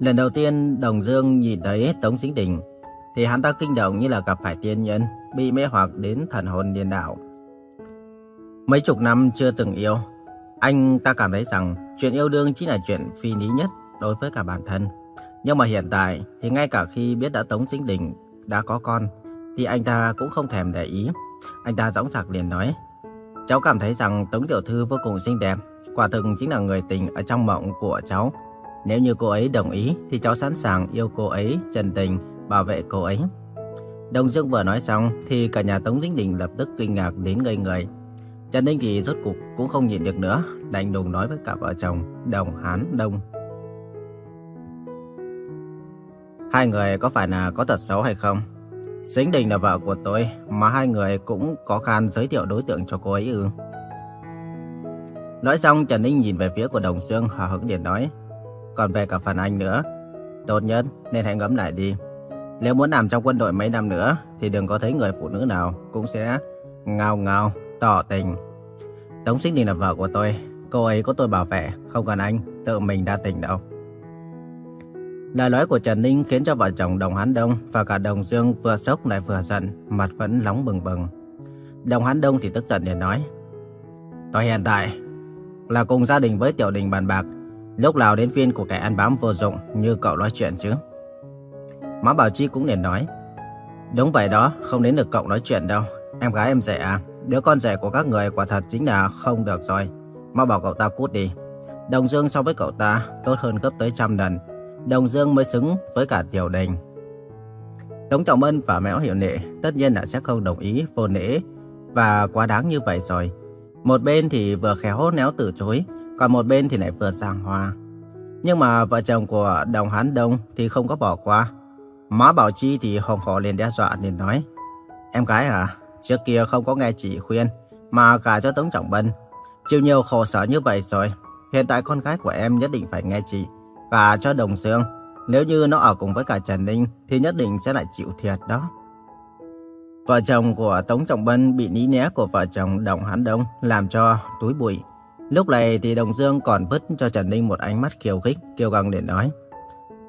Lần đầu tiên Đồng Dương nhìn thấy Tống Dính Đình, thì hắn ta kinh động như là gặp phải tiên nhân, bị mê hoặc đến thần hồn điên đảo. Mấy chục năm chưa từng yêu, anh ta cảm thấy rằng chuyện yêu đương chính là chuyện phi lý nhất đối với cả bản thân. Nhưng mà hiện tại thì ngay cả khi biết đã Tống Dính Đình đã có con, thì anh ta cũng không thèm để ý. Anh ta dõng dạc liền nói, cháu cảm thấy rằng Tống Tiểu Thư vô cùng xinh đẹp, quả thực chính là người tình ở trong mộng của cháu. Nếu như cô ấy đồng ý thì cháu sẵn sàng yêu cô ấy, chân tình, bảo vệ cô ấy. Đồng Dương vừa nói xong thì cả nhà Tống Dính Đình lập tức kinh ngạc đến ngây người. Trần Ninh Kỳ rốt cục cũng không nhịn được nữa, đành đùng nói với cả vợ chồng Đồng Hán Đông. Hai người có phải là có tật xấu hay không? Dính Đình là vợ của tôi, mà hai người cũng có khan giới thiệu đối tượng cho cô ấy ư. Nói xong, Trần Ninh nhìn về phía của Đồng Dương, hờ hững điện nói. Còn về cả phần anh nữa, tốt nhất nên hãy ngẫm lại đi. Nếu muốn làm trong quân đội mấy năm nữa, thì đừng có thấy người phụ nữ nào cũng sẽ ngao ngao, tỏ tình. Tống Xích Đình là vợ của tôi, cô ấy có tôi bảo vệ, không cần anh, tự mình đa tình đâu. Lời nói của Trần Ninh khiến cho vợ chồng Đồng Hán Đông và cả Đồng Dương vừa sốc lại vừa giận, mặt vẫn nóng bừng bừng. Đồng Hán Đông thì tức giận để nói, Tôi hiện tại là cùng gia đình với Tiểu Đình bàn bạc, lúc nào đến phiên của kẻ ăn bám vô dụng như cậu nói chuyện chứ. Má Bảo Chi cũng liền nói, Đúng vậy đó, không đến được cậu nói chuyện đâu. Em gái em rẻ à, đứa con rẻ của các người quả thật chính là không được rồi. Má bảo cậu ta cút đi. Đồng Dương so với cậu ta tốt hơn gấp tới trăm lần. Đồng Dương mới xứng với cả Tiểu Đình. Tống Trọng Ân và Mẹo Hiểu Nệ tất nhiên là sẽ không đồng ý vô nễ và quá đáng như vậy rồi. Một bên thì vừa khéo néo từ chối, còn một bên thì lại vừa giảng hòa. Nhưng mà vợ chồng của Đồng Hán Đông thì không có bỏ qua. Má Bảo Chi thì hồng hổ liền đe dọa liền nói. Em gái à, trước kia không có nghe chị khuyên, mà cả cho Tống Trọng Bân. Chịu nhiều khổ sở như vậy rồi, hiện tại con gái của em nhất định phải nghe chị. Và cho Đồng Dương, nếu như nó ở cùng với cả Trần Ninh thì nhất định sẽ lại chịu thiệt đó. Vợ chồng của Tống Trọng Bân bị ní né của vợ chồng Đồng Hán Đông làm cho túi bụi. Lúc này thì Đồng Dương còn vứt cho Trần Ninh một ánh mắt khiêu khích, kêu găng để nói.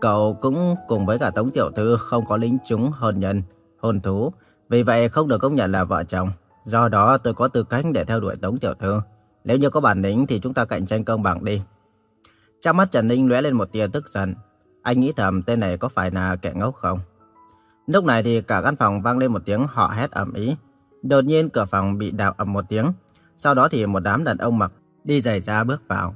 Cậu cũng cùng với cả Tống Tiểu Thư không có lính chúng hôn nhân, hôn thú, vì vậy không được công nhận là vợ chồng. Do đó tôi có tư cách để theo đuổi Tống Tiểu Thư. Nếu như có bản lĩnh thì chúng ta cạnh tranh công bằng đi. Trong mắt Trần Ninh lóe lên một tia tức giận. Anh nghĩ thầm tên này có phải là kẻ ngốc không? Lúc này thì cả căn phòng vang lên một tiếng họ hét ầm ĩ. Đột nhiên cửa phòng bị đào ầm một tiếng. Sau đó thì một đám đàn ông mặc đi giày da bước vào.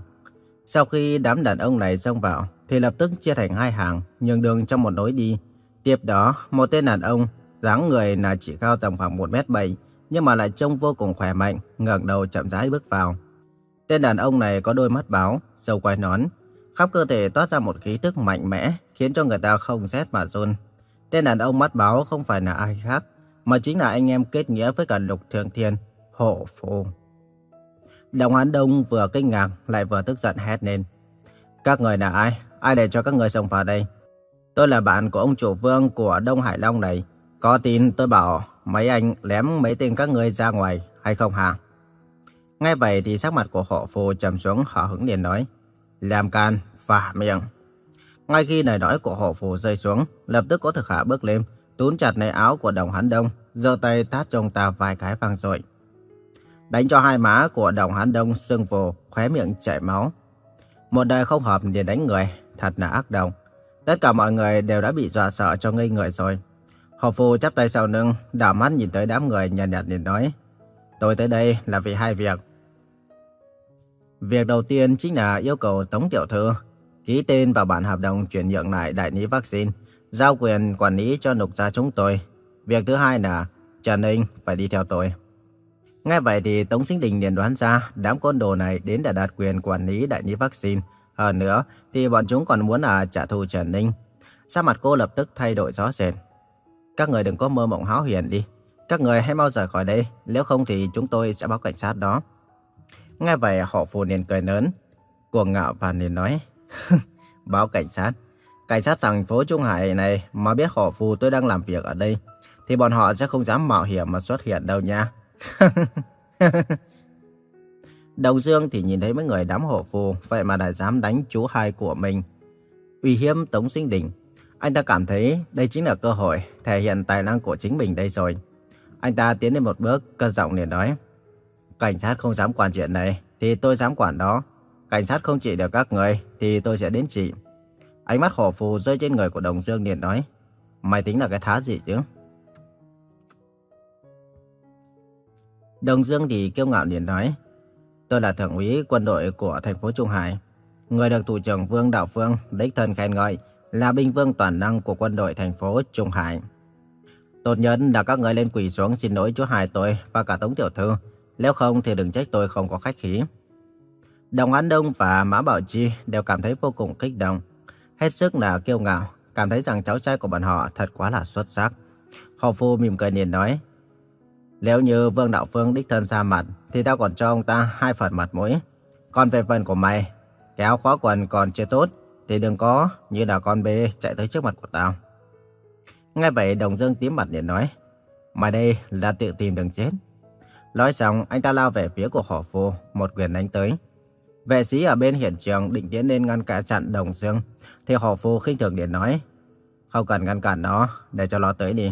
Sau khi đám đàn ông này xông vào, thì lập tức chia thành hai hàng, nhường đường trong một lối đi. Tiếp đó, một tên đàn ông, dáng người là chỉ cao tầm khoảng 1m7, nhưng mà lại trông vô cùng khỏe mạnh, ngẩng đầu chậm rãi bước vào. Tên đàn ông này có đôi mắt báo, sâu quai nón, khắp cơ thể toát ra một khí tức mạnh mẽ, khiến cho người ta không rét mà run. Tên đàn ông mắt báo không phải là ai khác, mà chính là anh em kết nghĩa với cả Lục Thường Thiên, Hộ Phù. Đồng Hán Đông vừa kinh ngạc lại vừa tức giận hét lên. Các người là ai? Ai để cho các người xông vào đây? Tôi là bạn của ông chủ vương của Đông Hải Long này. Có tin tôi bảo mấy anh lém mấy tên các người ra ngoài hay không hả? Ngay vậy thì sắc mặt của họ phù trầm xuống họ hứng liền nói. Làm can, phả miệng. Ngay khi lời nói của họ phù rơi xuống, lập tức có thực hạ bước lên, túm chặt lấy áo của đồng hán đông, giơ tay tát trong ta vài cái vang dội đánh cho hai má của đồng hán đông sưng phù, khóe miệng chảy máu. Một đời không hợp để đánh người, thật là ác độc. Tất cả mọi người đều đã bị dọa sợ cho ngây người rồi. Hồ Phu chắp tay sau lưng, đảo mắt nhìn tới đám người nhàn nhạt liền nói. Tôi tới đây là vì hai việc. Việc đầu tiên chính là yêu cầu Tống Tiểu Thư ký tên vào bản hợp đồng chuyển nhượng lại đại lý vaccine, giao quyền quản lý cho nục gia chúng tôi. Việc thứ hai là Trần Ninh phải đi theo tôi. Nghe vậy thì Tống Sinh Đình liền đoán ra đám côn đồ này đến để đạt quyền quản lý đại lý vaccine. Hơn nữa thì bọn chúng còn muốn là trả thù Trần Ninh. sao mặt cô lập tức thay đổi rõ rệt. Các người đừng có mơ mộng háo huyền đi. Các người hãy mau rời khỏi đây, nếu không thì chúng tôi sẽ báo cảnh sát đó. Nghe vậy họ phù liền cười lớn, cuồng ngạo và liền nói, báo cảnh sát. Cảnh sát thành phố Trung Hải này mà biết họ phù tôi đang làm việc ở đây, thì bọn họ sẽ không dám mạo hiểm mà xuất hiện đâu nha. Đồng Dương thì nhìn thấy mấy người đám hộ phù, vậy mà lại dám đánh chú hai của mình. uy hiếp Tống Sinh Đình. Anh ta cảm thấy đây chính là cơ hội thể hiện tài năng của chính mình đây rồi. Anh ta tiến lên một bước, cất giọng liền nói. Cảnh sát không dám quản chuyện này, thì tôi dám quản đó. Cảnh sát không trị được các người, thì tôi sẽ đến trị. Ánh mắt khổ phù rơi trên người của Đồng Dương liền nói. Mày tính là cái thá gì chứ? Đồng Dương thì kiêu ngạo liền nói. Tôi là thượng úy quân đội của thành phố Trung Hải. Người được thủ trưởng Vương Đạo Phương đích thân khen ngợi là binh vương toàn năng của quân đội thành phố Trung Hải. Tốt nhất là các người lên quỳ xuống xin lỗi chú Hải tôi và cả Tống Tiểu Thư. Nếu không thì đừng trách tôi không có khách khí. Đồng An Đông và Mã Bảo Chi đều cảm thấy vô cùng kích động. Hết sức là kiêu ngạo, cảm thấy rằng cháu trai của bọn họ thật quá là xuất sắc. Hồ Phu mỉm cười liền nói, nếu như Vương Đạo Phương đích thân ra mặt, thì tao còn cho ông ta hai phần mặt mũi. Còn về phần của mày, cái áo khóa quần còn chưa tốt, thì đừng có như là con bê chạy tới trước mặt của tao. Nghe vậy Đồng Dương tím mặt liền nói, mày đây là tự tìm đường chết. Nói xong, anh ta lao về phía của họ Phu, một quyền đánh tới. Vệ sĩ ở bên hiện trường định tiến lên ngăn cản chặn Đồng Dương, thì họ Phu khinh thường liền nói, không cần ngăn cản nó, để cho nó tới đi.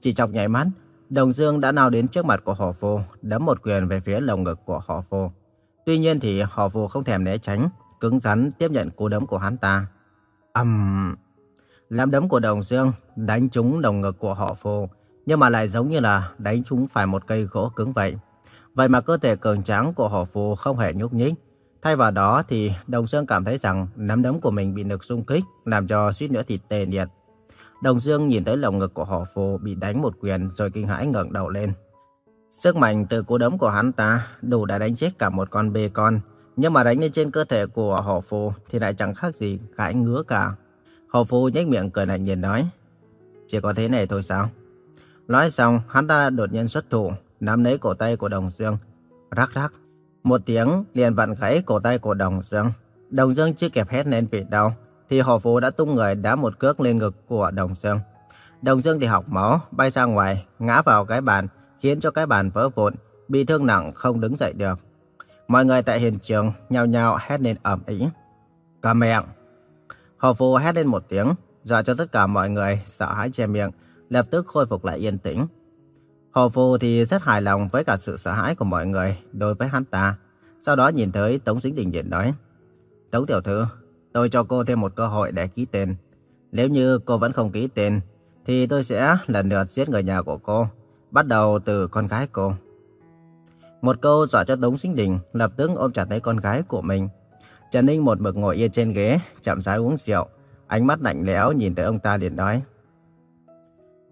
Chỉ chọc nháy mắt, Đồng Dương đã nào đến trước mặt của Hổ Phu, đấm một quyền về phía lồng ngực của Hổ Phu. Tuy nhiên thì Hổ Phu không thèm né tránh, cứng rắn tiếp nhận cú đấm của hắn ta. ầm, um, làm đấm của Đồng Dương đánh trúng lồng ngực của Hổ Phu, nhưng mà lại giống như là đánh trúng phải một cây gỗ cứng vậy. Vậy mà cơ thể cường tráng của Hổ Phu không hề nhúc nhích. Thay vào đó thì Đồng Dương cảm thấy rằng nắm đấm của mình bị lực xung kích, làm cho suýt nữa thì tê liệt. Đồng Dương nhìn thấy lồng ngực của họ phù bị đánh một quyền rồi kinh hãi ngẩng đầu lên. Sức mạnh từ cú đấm của hắn ta đủ để đánh chết cả một con bê con. Nhưng mà đánh lên trên cơ thể của họ phù thì lại chẳng khác gì gãi ngứa cả. Họ phù nhếch miệng cười lạnh nhìn nói. Chỉ có thế này thôi sao? Nói xong, hắn ta đột nhiên xuất thủ, nắm lấy cổ tay của Đồng Dương. Rắc rắc. Một tiếng liền vặn gãy cổ tay của Đồng Dương. Đồng Dương chưa kịp hét lên vì đau, thì Hồ Phú đã tung người đá một cước lên ngực của Đồng Dương. Đồng Dương thì học máu, bay ra ngoài, ngã vào cái bàn, khiến cho cái bàn vỡ vụn, bị thương nặng không đứng dậy được. Mọi người tại hiện trường nhao nhao hét lên ầm ĩ. Cả miệng! Hồ Phú hét lên một tiếng, dọa cho tất cả mọi người sợ hãi che miệng, lập tức khôi phục lại yên tĩnh. Hồ Phù thì rất hài lòng với cả sự sợ hãi của mọi người đối với hắn ta. Sau đó nhìn thấy Tống Dính Đình Điện nói. Tống Tiểu Thư, tôi cho cô thêm một cơ hội để ký tên. Nếu như cô vẫn không ký tên, thì tôi sẽ lần lượt giết người nhà của cô, bắt đầu từ con gái cô. Một câu dọa cho Tống Sinh Đình lập tức ôm chặt lấy con gái của mình. Trần Ninh một mực ngồi yên trên ghế, chậm rãi uống rượu, ánh mắt lạnh lẽo nhìn tới ông ta liền nói.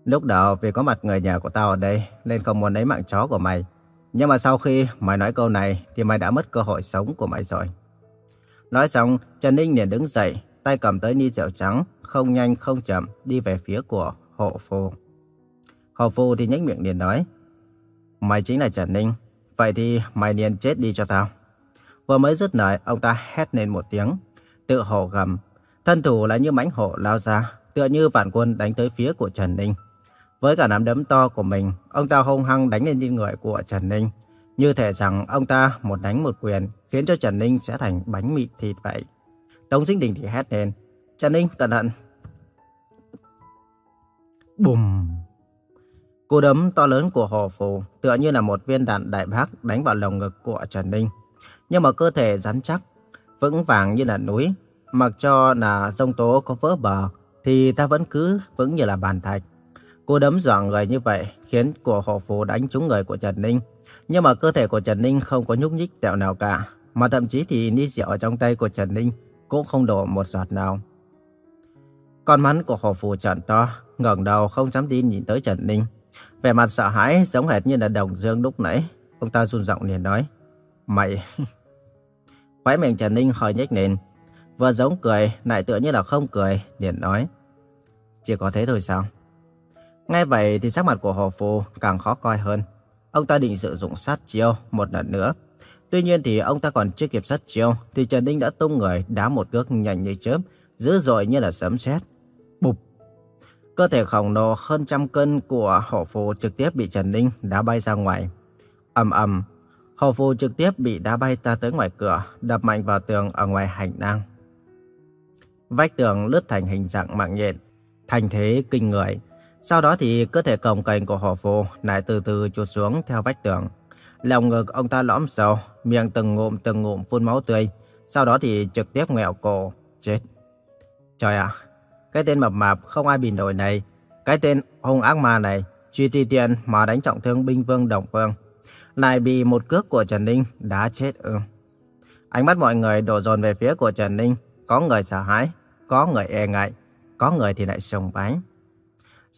Lúc đầu vì có mặt người nhà của tao ở đây nên không muốn lấy mạng chó của mày. Nhưng mà sau khi mày nói câu này thì mày đã mất cơ hội sống của mày rồi. Nói xong, Trần Ninh liền đứng dậy, tay cầm tới ni rượu trắng, không nhanh không chậm đi về phía của hộ Phù. Hộ Phù thì nhếch miệng liền nói, Mày chính là Trần Ninh, vậy thì mày liền chết đi cho tao. Vừa mới dứt lời, ông ta hét lên một tiếng, tự hổ gầm. Thân thủ lại như mãnh hổ lao ra, tựa như vạn quân đánh tới phía của Trần Ninh. Với cả nắm đấm to của mình, ông ta hung hăng đánh lên trên người của Trần Ninh. Như thể rằng ông ta một đánh một quyền khiến cho Trần Ninh sẽ thành bánh mịn thịt vậy. Tống Dinh Đình thì hét lên. Trần Ninh cẩn thận. Bùm! Cú đấm to lớn của Hồ Phù tựa như là một viên đạn đại bác đánh vào lồng ngực của Trần Ninh. Nhưng mà cơ thể rắn chắc, vững vàng như là núi. Mặc cho là sông tố có vỡ bờ thì ta vẫn cứ vững như là bàn thạch. Cú đấm dọa người như vậy khiến của Hồ Phù đánh trúng người của Trần Ninh. Nhưng mà cơ thể của Trần Ninh không có nhúc nhích tẹo nào cả. Mà thậm chí thì ni rượu ở trong tay của Trần Ninh cũng không đổ một giọt nào. Con mắt của Hồ Phù trợn to, ngẩng đầu không dám tin nhìn tới Trần Ninh. Vẻ mặt sợ hãi giống hệt như là đồng dương lúc nãy. Ông ta run giọng liền nói. Mày... Khóe miệng Trần Ninh hơi nhếch lên. Vừa giống cười, lại tựa như là không cười, liền nói. Chỉ có thế thôi sao? Nghe vậy thì sắc mặt của Hồ Phù càng khó coi hơn. Ông ta định sử dụng sát chiêu một lần nữa. Tuy nhiên thì ông ta còn chưa kịp sát chiêu thì Trần Ninh đã tung người đá một cước nhanh như chớp, dữ dội như là sấm sét. Bụp! Cơ thể khổng lồ hơn trăm cân của hổ Phù trực tiếp bị Trần Ninh đá bay ra ngoài. ầm ầm, hổ Phù trực tiếp bị đá bay ta tới ngoài cửa, đập mạnh vào tường ở ngoài hành lang. Vách tường lướt thành hình dạng mạng nhện, thành thế kinh người. Sau đó thì cơ thể cồng cành của hổ phù lại từ từ chuột xuống theo vách tường. Lòng ngực ông ta lõm sâu, miệng từng ngụm từng ngụm phun máu tươi. Sau đó thì trực tiếp nghẹo cổ, chết. Trời ạ, cái tên mập mạp không ai bị nổi này, cái tên hung ác ma này, truy ti tiền mà đánh trọng thương binh vương Đồng Phương. Lại bị một cước của Trần Ninh đá chết ư. Ánh mắt mọi người đổ dồn về phía của Trần Ninh, có người sợ hãi, có người e ngại, có người thì lại sùng bái.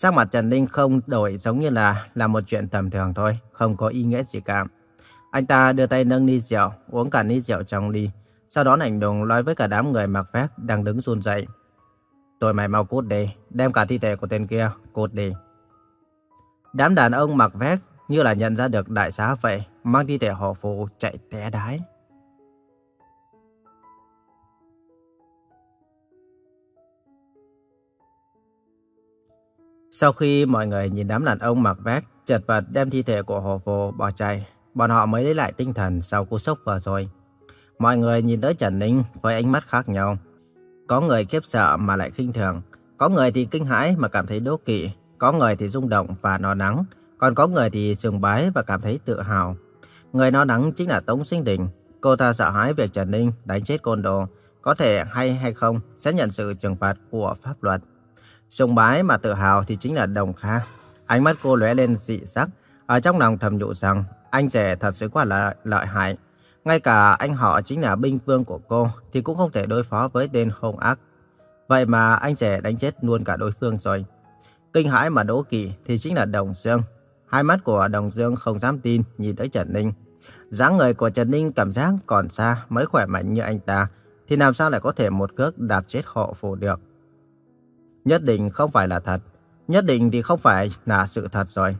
Sắc mặt Trần Ninh không đổi giống như là là một chuyện tầm thường thôi, không có ý nghĩa gì cả. Anh ta đưa tay nâng ly rượu, uống cả ly rượu trong ly. Sau đó lạnh lùng nói với cả đám người mặc vest đang đứng run rẩy. Tôi mày mau cút đi, đem cả thi thể của tên kia, cút đi. Đám đàn ông mặc vest như là nhận ra được đại xá vậy, mang thi thể họ phụ chạy té đái. Sau khi mọi người nhìn đám đàn ông mặc vest chật vật đem thi thể của hồ vô bỏ chạy, bọn họ mới lấy lại tinh thần sau cú sốc vừa rồi. Mọi người nhìn tới Trần Ninh với ánh mắt khác nhau. Có người khiếp sợ mà lại khinh thường, có người thì kinh hãi mà cảm thấy đố kỵ, có người thì rung động và no nắng, còn có người thì sùng bái và cảm thấy tự hào. Người no nắng chính là Tống Sinh Đình. Cô ta sợ hãi việc Trần Ninh đánh chết côn đồ, có thể hay hay không sẽ nhận sự trừng phạt của pháp luật. Sùng bái mà tự hào thì chính là Đồng Kha. Ánh mắt cô lóe lên dị sắc, ở trong lòng thầm nhủ rằng anh rể thật sự quá là lợi hại. Ngay cả anh họ chính là binh vương của cô thì cũng không thể đối phó với tên hung ác. Vậy mà anh rể đánh chết luôn cả đối phương rồi. Kinh hãi mà đố kỵ thì chính là Đồng Dương. Hai mắt của Đồng Dương không dám tin nhìn tới Trần Ninh. dáng người của Trần Ninh cảm giác còn xa mới khỏe mạnh như anh ta thì làm sao lại có thể một cước đạp chết họ phù được. Nhất định không phải là thật. Nhất định thì không phải là sự thật rồi.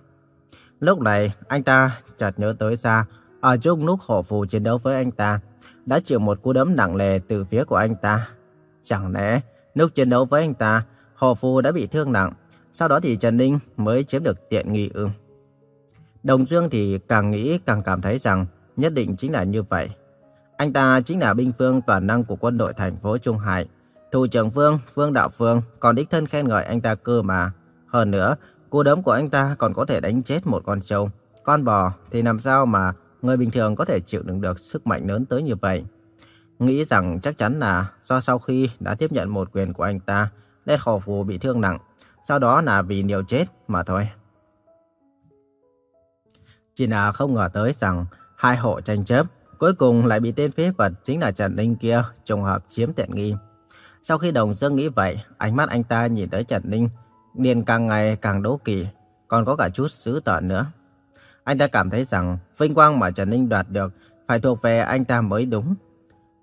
Lúc này, anh ta chợt nhớ tới ra ở chung lúc hổ phù chiến đấu với anh ta, đã chịu một cú đấm nặng nề từ phía của anh ta. Chẳng lẽ, lúc chiến đấu với anh ta, hổ phù đã bị thương nặng, sau đó thì Trần Ninh mới chiếm được tiện nghi ư. Đồng Dương thì càng nghĩ càng cảm thấy rằng nhất định chính là như vậy. Anh ta chính là binh phương toàn năng của quân đội thành phố Trung Hải, Thủ trưởng Phương, vương Đạo Phương còn đích thân khen ngợi anh ta cơ mà. Hơn nữa, cú đấm của anh ta còn có thể đánh chết một con trâu. Con bò thì làm sao mà người bình thường có thể chịu đựng được sức mạnh lớn tới như vậy. Nghĩ rằng chắc chắn là do sau khi đã tiếp nhận một quyền của anh ta, nên khổ phù bị thương nặng. Sau đó là vì điều chết mà thôi. Chỉ là không ngờ tới rằng hai hộ tranh chấp, cuối cùng lại bị tên phế vật chính là Trần Ninh kia trùng hợp chiếm tiện nghi. Sau khi Đồng Dương nghĩ vậy, ánh mắt anh ta nhìn tới Trần Ninh, liền càng ngày càng đố kỵ, còn có cả chút sứ tợn nữa. Anh ta cảm thấy rằng vinh quang mà Trần Ninh đoạt được phải thuộc về anh ta mới đúng.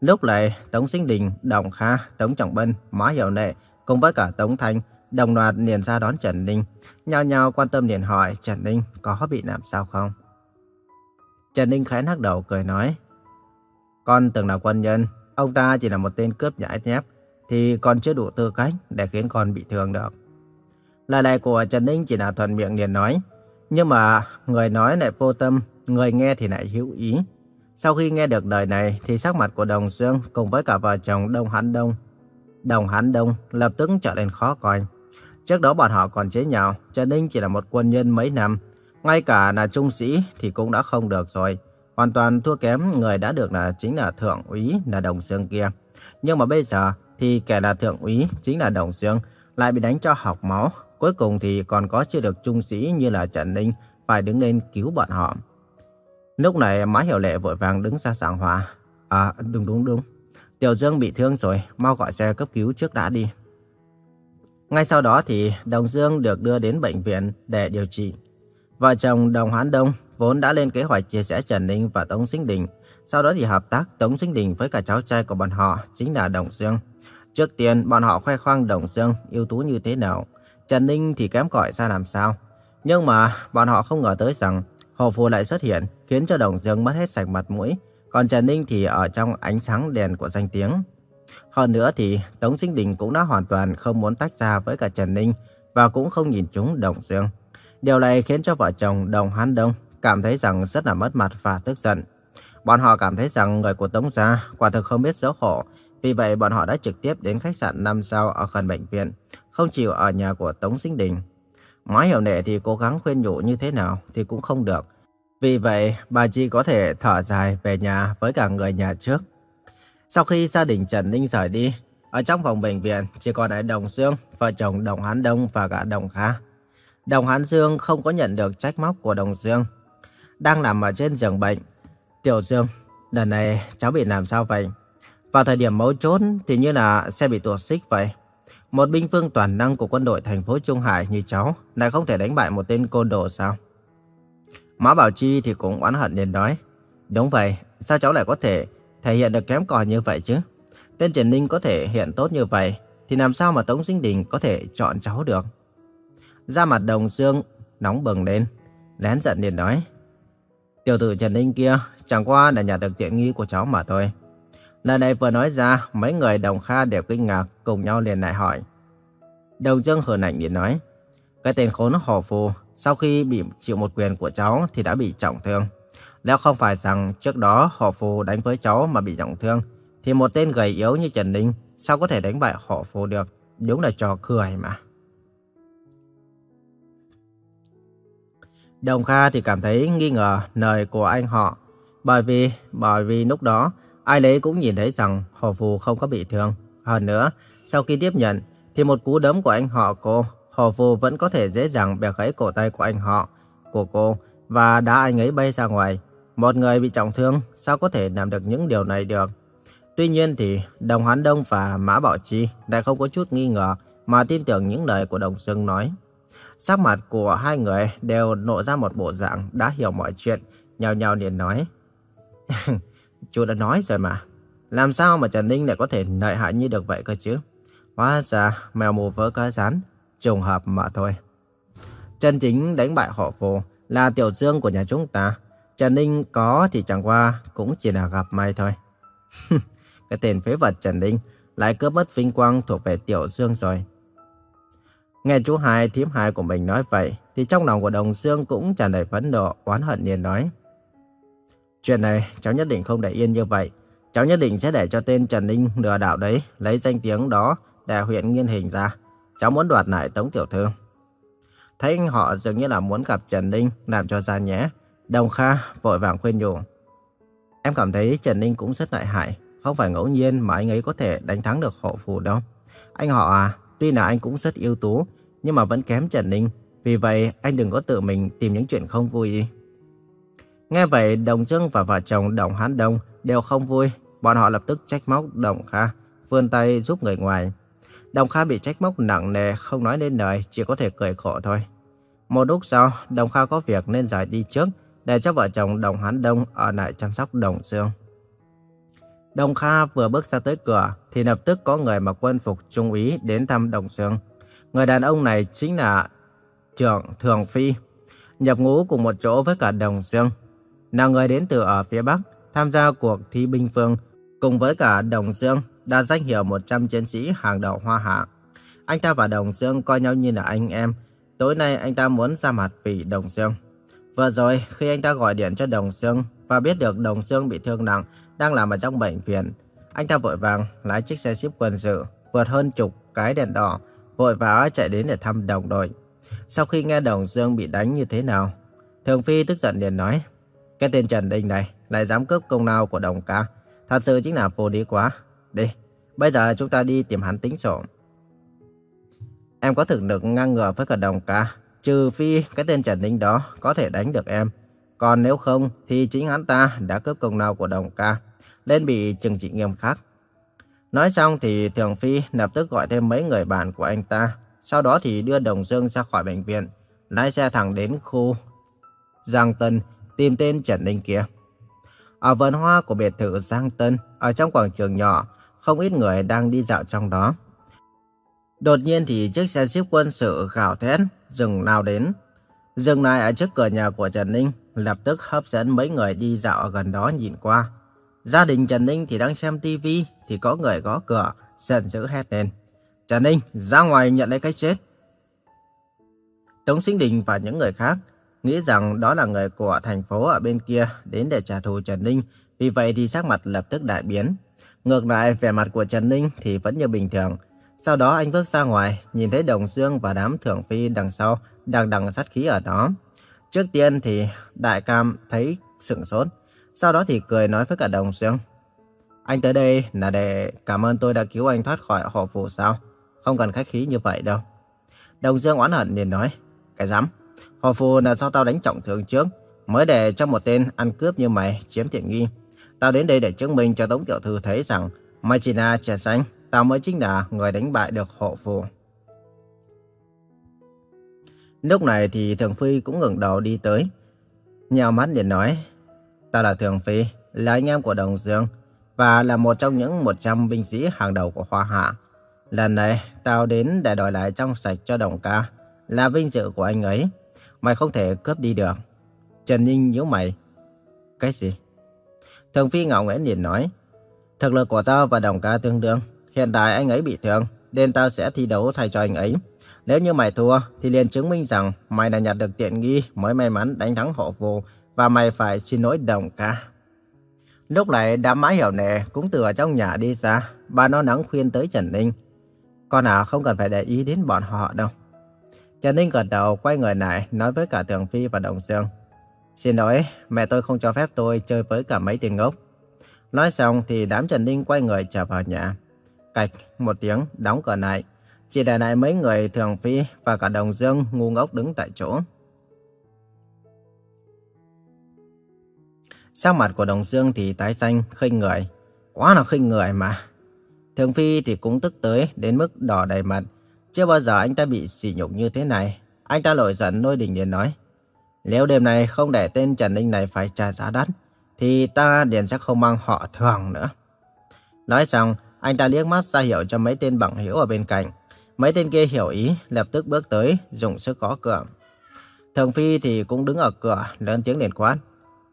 Lúc này, Tống Sinh Đình, Đồng Kha, Tống Trọng Bân, mã Hiểu Nệ cùng với cả Tống Thanh đồng loạt liền ra đón Trần Ninh, nhao nhao quan tâm liền hỏi Trần Ninh có bị làm sao không. Trần Ninh khẽ lắc đầu cười nói, con từng là quân nhân, ông ta chỉ là một tên cướp nhãi nhép, thì còn chưa đủ tư cách để khiến con bị thương được. Lời này của Trần Ninh chỉ là thuận miệng liền nói, nhưng mà người nói lại vô tâm, người nghe thì lại hữu ý. Sau khi nghe được lời này thì sắc mặt của Đồng Dương cùng với cả vợ chồng Đông Hán Đông, Đồng Hán Đông lập tức trở nên khó coi. Trước đó bọn họ còn chế nhạo, Trần Ninh chỉ là một quân nhân mấy năm, ngay cả là trung sĩ thì cũng đã không được rồi. Hoàn toàn thua kém người đã được là chính là thượng úy là Đồng Dương kia. Nhưng mà bây giờ thì kẻ là thượng úy chính là Đồng Dương lại bị đánh cho học máu. Cuối cùng thì còn có chưa được trung sĩ như là Trần Ninh phải đứng lên cứu bọn họ. Lúc này Má Hiểu Lệ vội vàng đứng ra sảng hòa. À đúng đúng đúng. Tiểu Dương bị thương rồi, mau gọi xe cấp cứu trước đã đi. Ngay sau đó thì Đồng Dương được đưa đến bệnh viện để điều trị. Vợ chồng Đồng Hán Đông vốn đã lên kế hoạch chia sẻ Trần Ninh và Tống Sinh Đình. Sau đó thì hợp tác Tống Sinh Đình với cả cháu trai của bọn họ chính là Đồng Dương. Trước tiên, bọn họ khoe khoang Đồng Dương ưu tú như thế nào. Trần Ninh thì kém cỏi ra làm sao. Nhưng mà bọn họ không ngờ tới rằng Hồ Phù lại xuất hiện, khiến cho Đồng Dương mất hết sạch mặt mũi. Còn Trần Ninh thì ở trong ánh sáng đèn của danh tiếng. Hơn nữa thì Tống Sinh Đình cũng đã hoàn toàn không muốn tách ra với cả Trần Ninh và cũng không nhìn chúng Đồng Dương. Điều này khiến cho vợ chồng Đồng Hán Đông cảm thấy rằng rất là mất mặt và tức giận. Bọn họ cảm thấy rằng người của Tống Gia quả thực không biết xấu hổ, vì vậy bọn họ đã trực tiếp đến khách sạn 5 sao ở gần bệnh viện, không chịu ở nhà của Tống Sinh Đình. Nói hiểu nệ thì cố gắng khuyên nhủ như thế nào thì cũng không được. Vì vậy, bà chỉ có thể thở dài về nhà với cả người nhà trước. Sau khi gia đình Trần Ninh rời đi, ở trong phòng bệnh viện chỉ còn lại Đồng Dương, vợ chồng Đồng Hán Đông và cả Đồng Kha. Đồng Hán Dương không có nhận được trách móc của Đồng Dương. Đang nằm ở trên giường bệnh. Tiểu Dương, lần này cháu bị làm sao vậy? Vào thời điểm mấu chốt thì như là xe bị tuột xích vậy. Một binh phương toàn năng của quân đội thành phố Trung Hải như cháu lại không thể đánh bại một tên côn đồ sao? Mã Bảo Chi thì cũng oán hận nên nói. Đúng vậy, sao cháu lại có thể thể hiện được kém cỏi như vậy chứ? Tên Trần Ninh có thể hiện tốt như vậy, thì làm sao mà Tống Sinh Đình có thể chọn cháu được? Ra mặt đồng dương nóng bừng lên, lén giận liền nói. Tiểu tử Trần Ninh kia chẳng qua là nhặt được tiện nghi của cháu mà thôi. Lời này vừa nói ra, mấy người đồng kha đều kinh ngạc, cùng nhau liền lại hỏi. Đồng dương hờn ảnh liền nói. Cái tên khốn hồ phù, sau khi bị chịu một quyền của cháu thì đã bị trọng thương. Nếu không phải rằng trước đó hồ phù đánh với cháu mà bị trọng thương, thì một tên gầy yếu như Trần Ninh sao có thể đánh bại hồ phù được? Đúng là trò cười mà. Đồng Kha thì cảm thấy nghi ngờ lời của anh họ, bởi vì bởi vì lúc đó ai lấy cũng nhìn thấy rằng họ phù không có bị thương. Hơn nữa, sau khi tiếp nhận thì một cú đấm của anh họ cô, họ phù vẫn có thể dễ dàng bẻ gãy cổ tay của anh họ, của cô và đá anh ấy bay ra ngoài. Một người bị trọng thương sao có thể làm được những điều này được? Tuy nhiên thì Đồng Hán Đông và Mã Bảo Chi lại không có chút nghi ngờ mà tin tưởng những lời của Đồng Sương nói. Sắc mặt của hai người đều nộ ra một bộ dạng đã hiểu mọi chuyện, nhào nhào liền nói. Chú đã nói rồi mà, làm sao mà Trần Ninh lại có thể lợi hại như được vậy cơ chứ? Hóa ra mèo mù vỡ cá rán, trùng hợp mà thôi. Chân chính đánh bại họ phù là tiểu dương của nhà chúng ta. Trần Ninh có thì chẳng qua cũng chỉ là gặp may thôi. Cái tên phế vật Trần Ninh lại cướp mất vinh quang thuộc về Tiểu Dương rồi. Nghe chú hai thím hai của mình nói vậy, thì trong lòng của Đồng Dương cũng tràn đầy phẫn nộ, oán hận liền nói. Chuyện này cháu nhất định không để yên như vậy. Cháu nhất định sẽ để cho tên Trần Ninh lừa đảo đấy, lấy danh tiếng đó để huyện nghiên hình ra. Cháu muốn đoạt lại Tống Tiểu Thư. Thấy anh họ dường như là muốn gặp Trần Ninh làm cho ra nhé. Đồng Kha vội vàng khuyên nhủ. Em cảm thấy Trần Ninh cũng rất lợi hại. Không phải ngẫu nhiên mà anh ấy có thể đánh thắng được hộ phù đâu. Anh họ à, tuy là anh cũng rất ưu tú, nhưng mà vẫn kém Trần Ninh. Vì vậy, anh đừng có tự mình tìm những chuyện không vui đi. Nghe vậy, Đồng Dương và vợ chồng Đồng Hán Đông đều không vui. Bọn họ lập tức trách móc Đồng Kha, vươn tay giúp người ngoài. Đồng Kha bị trách móc nặng nề, không nói nên lời, chỉ có thể cười khổ thôi. Một lúc sau, Đồng Kha có việc nên rời đi trước, để cho vợ chồng Đồng Hán Đông ở lại chăm sóc Đồng Dương. Đồng Kha vừa bước ra tới cửa thì lập tức có người mặc quân phục trung úy đến thăm Đồng Dương. Người đàn ông này chính là trưởng Thường Phi, nhập ngũ cùng một chỗ với cả Đồng Dương. Là người đến từ ở phía Bắc, tham gia cuộc thi binh phương cùng với cả Đồng Dương đạt danh hiệu 100 chiến sĩ hàng đầu Hoa Hạ. Anh ta và Đồng Dương coi nhau như là anh em. Tối nay anh ta muốn ra mặt vì Đồng Dương. Vừa rồi, khi anh ta gọi điện cho Đồng Dương và biết được Đồng Dương bị thương nặng, đang làm ở trong bệnh viện. Anh ta vội vàng lái chiếc xe ship quân sự, vượt hơn chục cái đèn đỏ, vội vã chạy đến để thăm đồng đội. Sau khi nghe Đồng Dương bị đánh như thế nào, Thường Phi tức giận liền nói, cái tên Trần Đình này lại dám cướp công lao của đồng ca, thật sự chính là vô lý quá. Đi, bây giờ chúng ta đi tìm hắn tính sổ. Em có thực lực ngang ngửa với cả đồng ca, trừ phi cái tên Trần Đình đó có thể đánh được em. Còn nếu không thì chính hắn ta đã cướp công lao của đồng ca, nên bị trừng trị nghiêm khắc. Nói xong thì Thường Phi lập tức gọi thêm mấy người bạn của anh ta, sau đó thì đưa Đồng Dương ra khỏi bệnh viện, lái xe thẳng đến khu Giang Tân tìm tên Trần Ninh kia. Ở vườn hoa của biệt thự Giang Tân, ở trong quảng trường nhỏ, không ít người đang đi dạo trong đó. Đột nhiên thì chiếc xe jeep quân sự gào thét, dừng nào đến. Dừng lại ở trước cửa nhà của Trần Ninh, lập tức hấp dẫn mấy người đi dạo ở gần đó nhìn qua. Gia đình Trần Ninh thì đang xem tivi thì có người gõ cửa, giận dữ hét lên. Trần Ninh, ra ngoài nhận lấy cái chết. Tống Sinh Đình và những người khác nghĩ rằng đó là người của thành phố ở bên kia đến để trả thù Trần Ninh, vì vậy thì sắc mặt lập tức đại biến. Ngược lại, vẻ mặt của Trần Ninh thì vẫn như bình thường. Sau đó anh bước ra ngoài, nhìn thấy Đồng Dương và đám thượng phi đằng sau đang đằng sát khí ở đó. Trước tiên thì Đại Cam thấy sửng sốt, sau đó thì cười nói với cả Đồng Dương. Anh tới đây là để cảm ơn tôi đã cứu anh thoát khỏi hộ phủ sao? Không cần khách khí như vậy đâu. Đồng Dương oán hận liền nói, cái dám, hộ phù là do tao đánh trọng thương trước, mới để cho một tên ăn cướp như mày chiếm tiện nghi. Tao đến đây để chứng minh cho Tống Tiểu Thư thấy rằng mày chỉ là trẻ xanh, tao mới chính là người đánh bại được hộ phù. Lúc này thì Thường Phi cũng ngẩng đầu đi tới. Nhào mắt liền nói, Tao là Thường Phi, là anh em của Đồng Dương và là một trong những 100 binh sĩ hàng đầu của Hoa Hạ. Lần này, tao đến để đòi lại trong sạch cho Đồng ca, là vinh dự của anh ấy. Mày không thể cướp đi được. Trần Ninh nhíu mày. Cái gì? Thường Phi ngạo nghễ liền nói, thực lực của tao và Đồng ca tương đương. Hiện tại anh ấy bị thương, nên tao sẽ thi đấu thay cho anh ấy. Nếu như mày thua, thì liền chứng minh rằng mày đã nhặt được tiện nghi mới may mắn đánh thắng hộ vô và mày phải xin lỗi đồng ca. Lúc này đám mã hiểu nệ cũng từ ở trong nhà đi ra, bà nó nắng khuyên tới Trần Ninh. Con à không cần phải để ý đến bọn họ đâu. Trần Ninh gật đầu quay người lại nói với cả Thường Phi và Đồng Dương. Xin lỗi, mẹ tôi không cho phép tôi chơi với cả mấy tên ngốc. Nói xong thì đám Trần Ninh quay người trở vào nhà. Cạch một tiếng đóng cửa lại. Chỉ để lại mấy người Thường Phi và cả Đồng Dương ngu ngốc đứng tại chỗ. Sắc mặt của Đồng Dương thì tái xanh, khinh người. Quá là khinh người mà. Thường Phi thì cũng tức tới đến mức đỏ đầy mặt. Chưa bao giờ anh ta bị sỉ nhục như thế này. Anh ta nổi giận nôi đình liền nói. Nếu đêm này không để tên Trần Ninh này phải trả giá đắt, thì ta liền sẽ không mang họ thường nữa. Nói xong, anh ta liếc mắt ra hiệu cho mấy tên bằng hữu ở bên cạnh. Mấy tên kia hiểu ý, lập tức bước tới, dùng sức gõ cửa. Thường Phi thì cũng đứng ở cửa, lớn tiếng liền quát.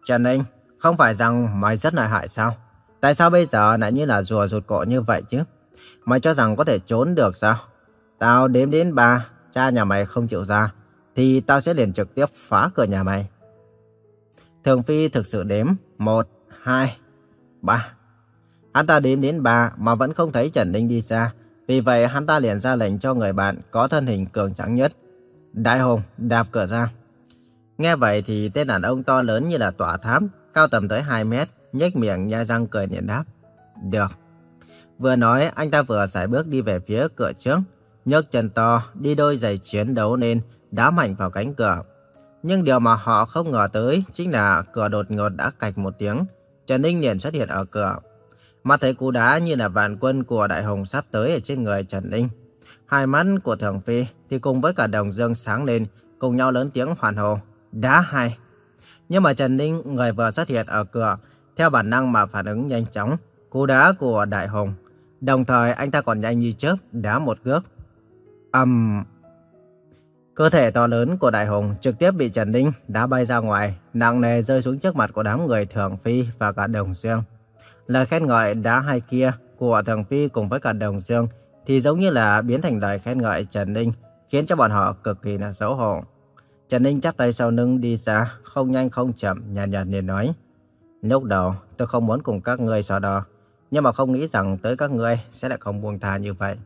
Trần Ninh, không phải rằng mày rất lợi hại sao? Tại sao bây giờ lại như là rùa rụt cổ như vậy chứ? Mày cho rằng có thể trốn được sao? Tao đếm đến ba, cha nhà mày không chịu ra, thì tao sẽ liền trực tiếp phá cửa nhà mày. Thường Phi thực sự đếm, một, hai, ba. Hắn ta đếm đến ba mà vẫn không thấy Trần Ninh đi xa. Vì vậy hắn ta liền ra lệnh cho người bạn có thân hình cường trắng nhất. Đại Hùng đạp cửa ra. Nghe vậy thì tên đàn ông to lớn như là tỏa tháp, cao tầm tới 2 mét, nhếch miệng nhai răng cười niệm đáp. Được. Vừa nói anh ta vừa sải bước đi về phía cửa trước, nhấc chân to, đi đôi giày chiến đấu nên đá mạnh vào cánh cửa. Nhưng điều mà họ không ngờ tới chính là cửa đột ngột đã cạch một tiếng. Trần Ninh liền xuất hiện ở cửa. Mắt thấy cú đá như là vạn quân của Đại Hồng sắp tới ở trên người Trần Ninh. Hai mắt của Thường Phi thì cùng với cả Đồng Dương sáng lên, cùng nhau lớn tiếng hoàn hồ. Đá hai. Nhưng mà Trần Ninh, người vừa xuất hiện ở cửa, theo bản năng mà phản ứng nhanh chóng. Cú đá của Đại Hồng. Đồng thời anh ta còn nhanh như chớp, đá một cước ầm um... Cơ thể to lớn của Đại Hùng trực tiếp bị Trần Ninh đá bay ra ngoài, nặng nề rơi xuống trước mặt của đám người Thường Phi và cả Đồng Dương. Lời khen ngợi đá hai kia của Thường Phi cùng với cả Đồng Dương thì giống như là biến thành lời khen ngợi Trần Ninh, khiến cho bọn họ cực kỳ là xấu hổ. Trần Ninh chắp tay sau lưng đi xa, không nhanh không chậm, nhàn nhạt liền nói. Lúc đầu tôi không muốn cùng các ngươi so đo, nhưng mà không nghĩ rằng tới các ngươi sẽ lại không buông tha như vậy.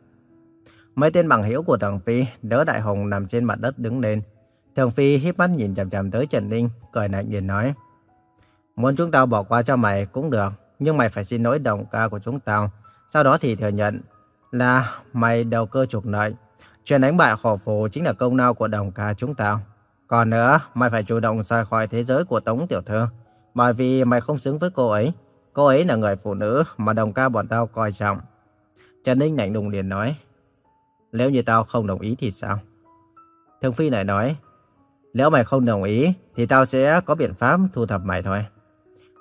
Mấy tên bằng hữu của Thường Phi đỡ Đại Hùng nằm trên mặt đất đứng lên. Thường Phi híp mắt nhìn chằm chằm tới Trần Ninh, cười lạnh liền nói. Muốn chúng tao bỏ qua cho mày cũng được, nhưng mày phải xin lỗi đồng ca của chúng tao. Sau đó thì thừa nhận là mày đầu cơ trục lợi. Chuyện đánh bại khổ phù chính là công lao của đồng ca chúng tao. Còn nữa, mày phải chủ động rời khỏi thế giới của Tống Tiểu Thư. Bởi vì mày không xứng với cô ấy. Cô ấy là người phụ nữ mà đồng ca bọn tao coi trọng. Trần Ninh lạnh lùng liền nói. Nếu như tao không đồng ý thì sao? Thường Phi lại nói. Nếu mày không đồng ý thì tao sẽ có biện pháp thu thập mày thôi.